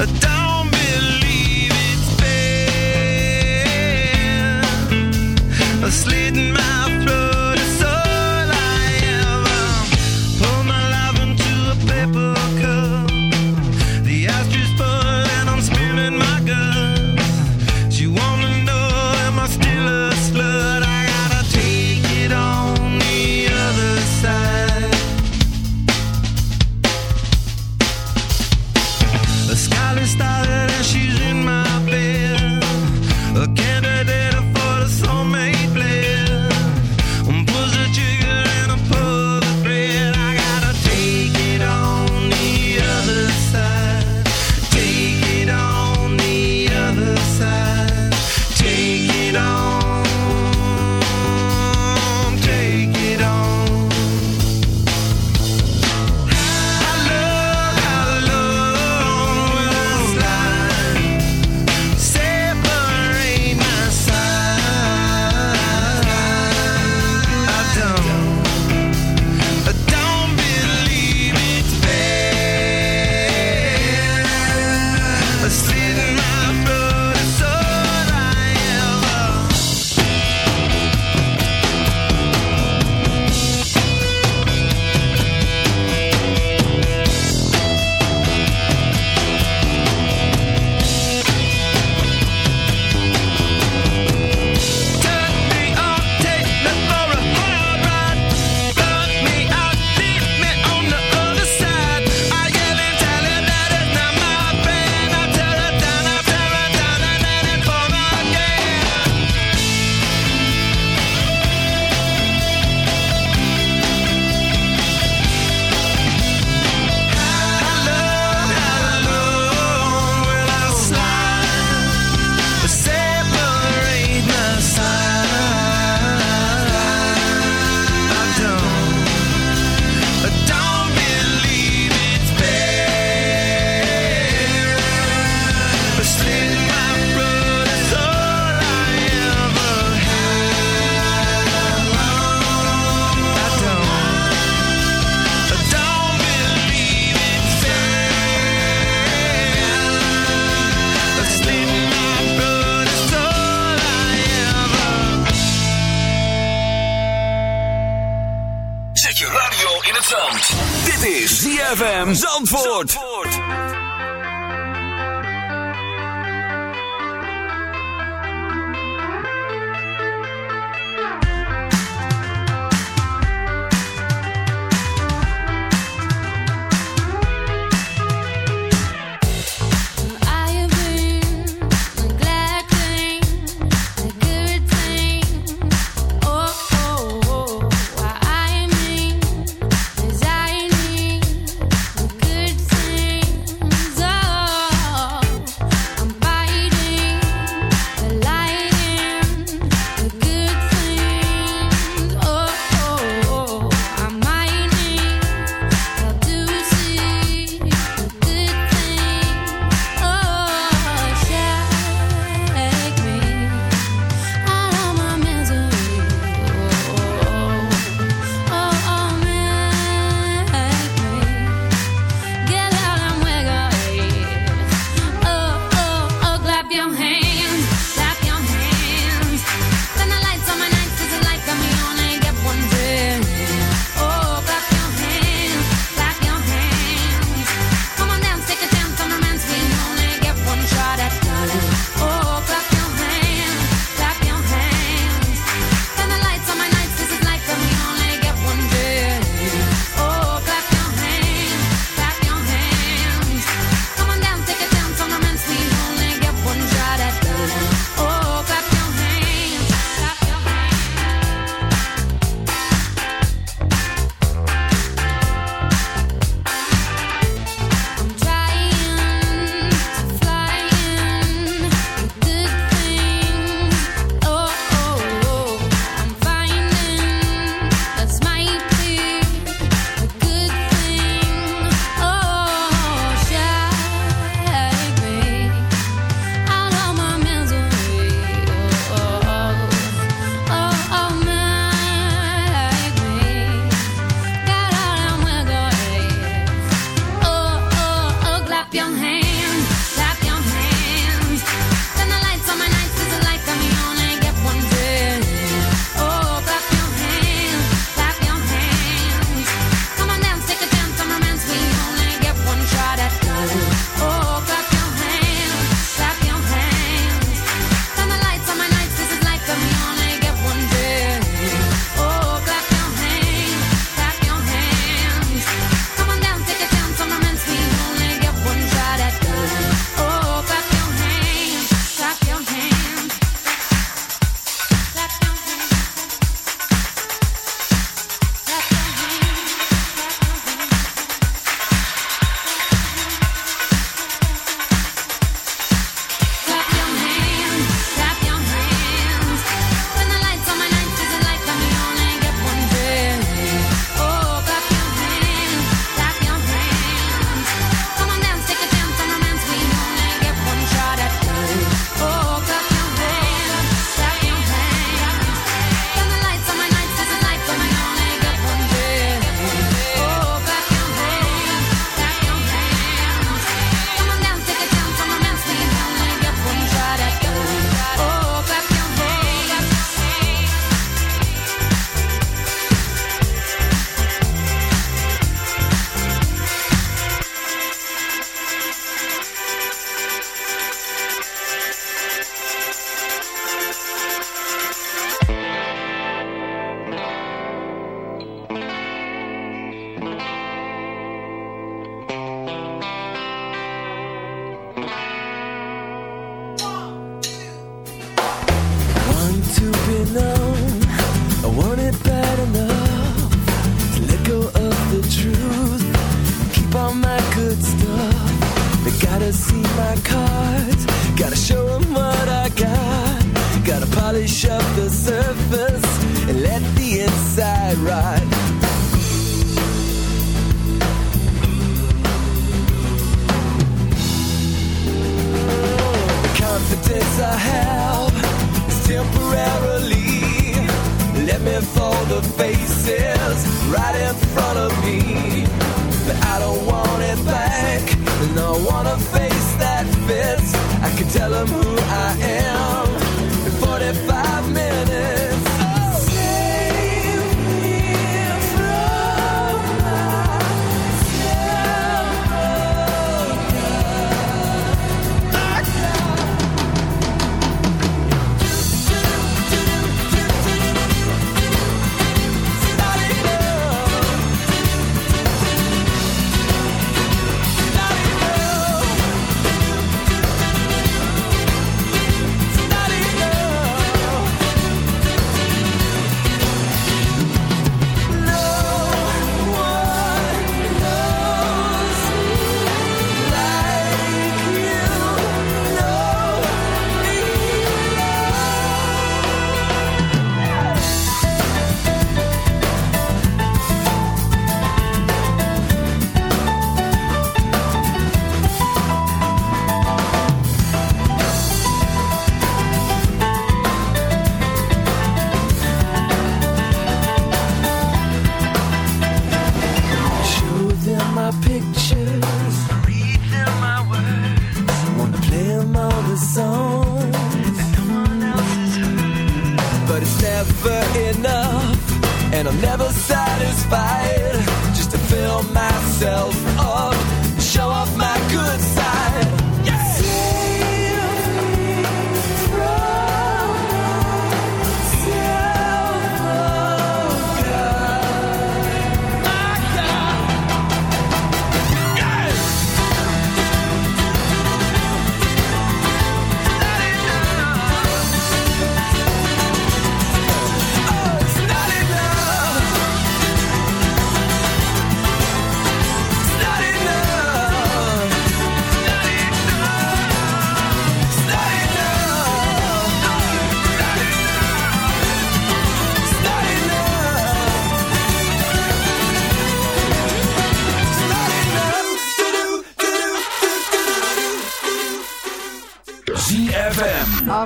A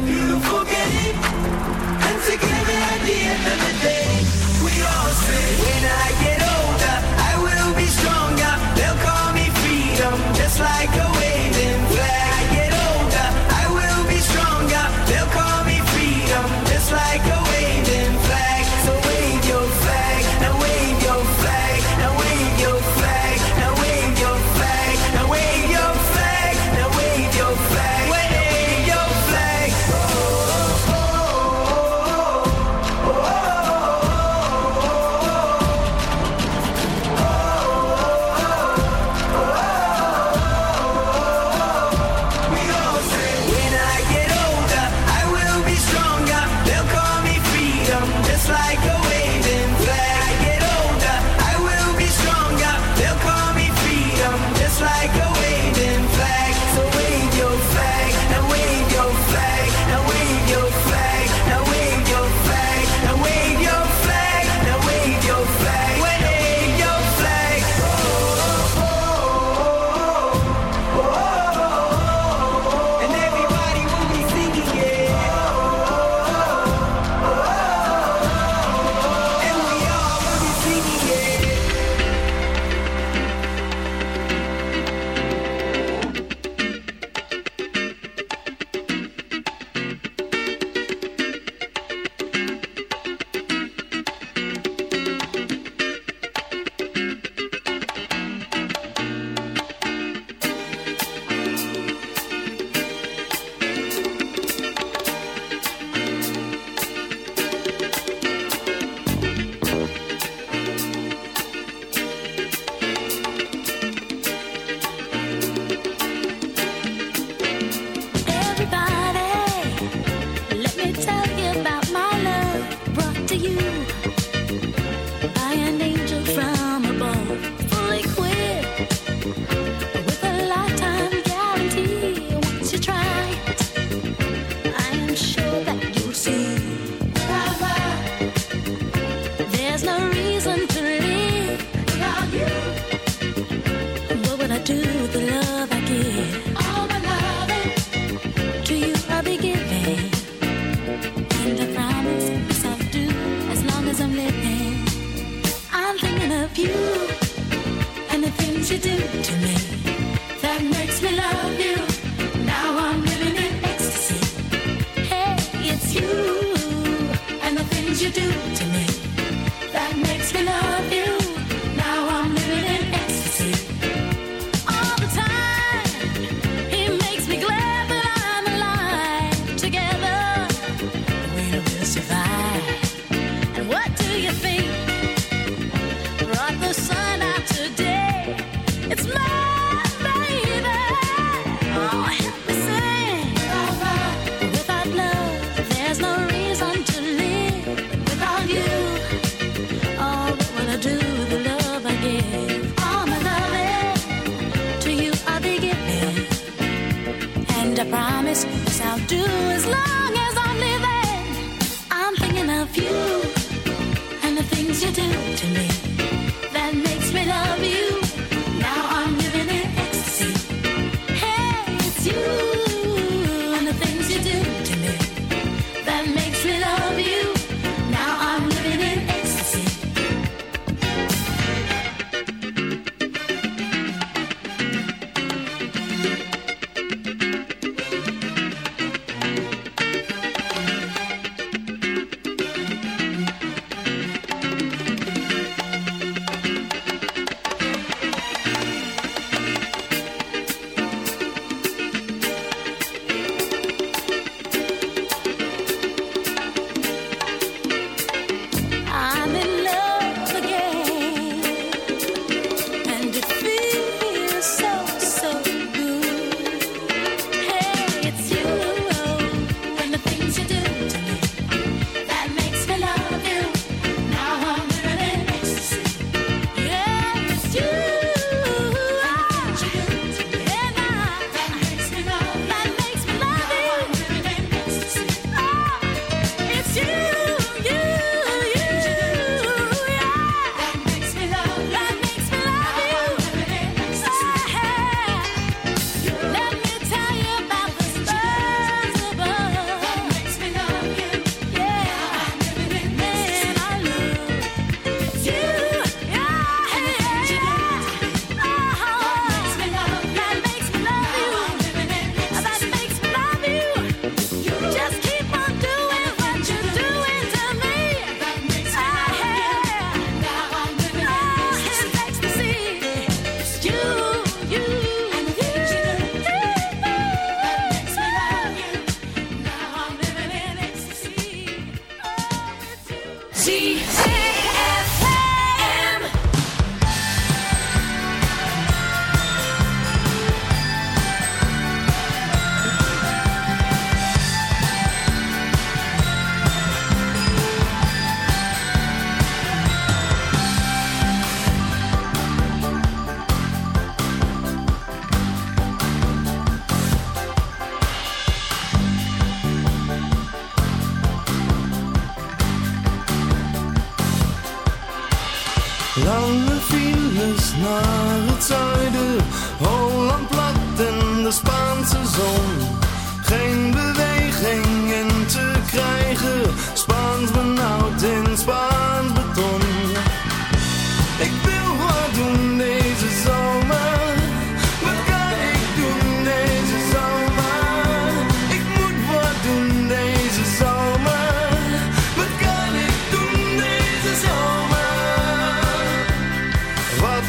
the.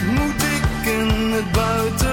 Moet ik in het buitenland?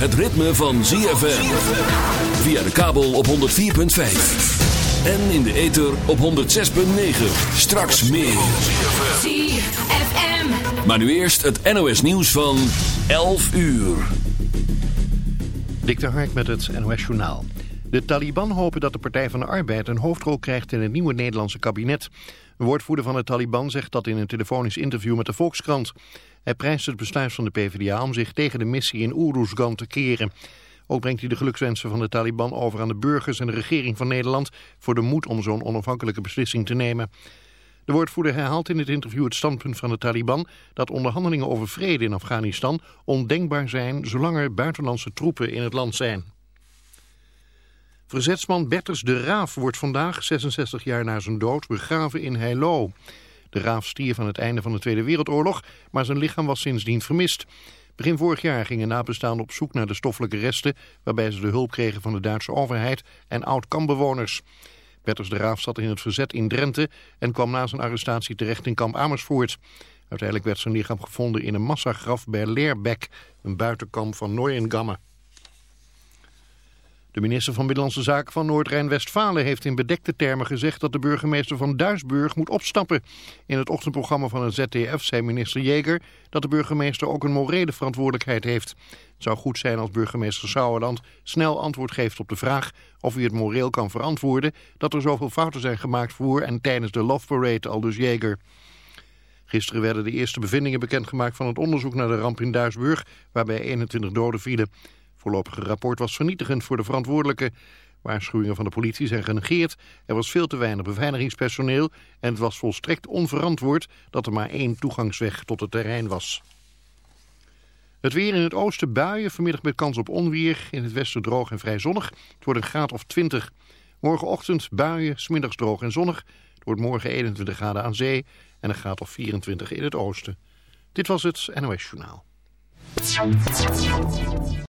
Het ritme van ZFM. Via de kabel op 104.5. En in de ether op 106.9. Straks meer. ZFM. Maar nu eerst het NOS nieuws van 11 uur. Dik de Hark met het NOS Journaal. De Taliban hopen dat de Partij van de Arbeid een hoofdrol krijgt in het nieuwe Nederlandse kabinet. Een woordvoerder van de Taliban zegt dat in een telefonisch interview met de Volkskrant. Hij prijst het besluit van de PvdA om zich tegen de missie in Oeruzgan te keren. Ook brengt hij de gelukswensen van de Taliban over aan de burgers en de regering van Nederland... voor de moed om zo'n onafhankelijke beslissing te nemen. De woordvoerder herhaalt in het interview het standpunt van de Taliban... dat onderhandelingen over vrede in Afghanistan ondenkbaar zijn... zolang er buitenlandse troepen in het land zijn. Verzetsman Berters de Raaf wordt vandaag, 66 jaar na zijn dood, begraven in Heilo. De Raaf stierf aan het einde van de Tweede Wereldoorlog, maar zijn lichaam was sindsdien vermist. Begin vorig jaar gingen nabestaanden op zoek naar de stoffelijke resten... waarbij ze de hulp kregen van de Duitse overheid en oud-kampbewoners. Berters de Raaf zat in het verzet in Drenthe en kwam na zijn arrestatie terecht in kamp Amersfoort. Uiteindelijk werd zijn lichaam gevonden in een massagraf bij Leerbeck, een buitenkamp van Neuengamme. De minister van Binnenlandse Zaken van Noord-Rijn-Westfalen heeft in bedekte termen gezegd dat de burgemeester van Duisburg moet opstappen. In het ochtendprogramma van het ZDF zei minister Jeger dat de burgemeester ook een morele verantwoordelijkheid heeft. Het zou goed zijn als burgemeester Sauerland snel antwoord geeft op de vraag of hij het moreel kan verantwoorden dat er zoveel fouten zijn gemaakt voor en tijdens de Love Parade, aldus Jeger. Gisteren werden de eerste bevindingen bekendgemaakt van het onderzoek naar de ramp in Duisburg, waarbij 21 doden vielen. Voorlopige rapport was vernietigend voor de verantwoordelijke. Waarschuwingen van de politie zijn genegeerd. Er was veel te weinig beveiligingspersoneel en het was volstrekt onverantwoord dat er maar één toegangsweg tot het terrein was. Het weer in het oosten buien, vanmiddag met kans op onweer. In het westen droog en vrij zonnig. Het wordt een graad of 20. Morgenochtend buien, smiddags droog en zonnig. Het wordt morgen 21 graden aan zee en een graad of 24 in het oosten. Dit was het NOS Journaal.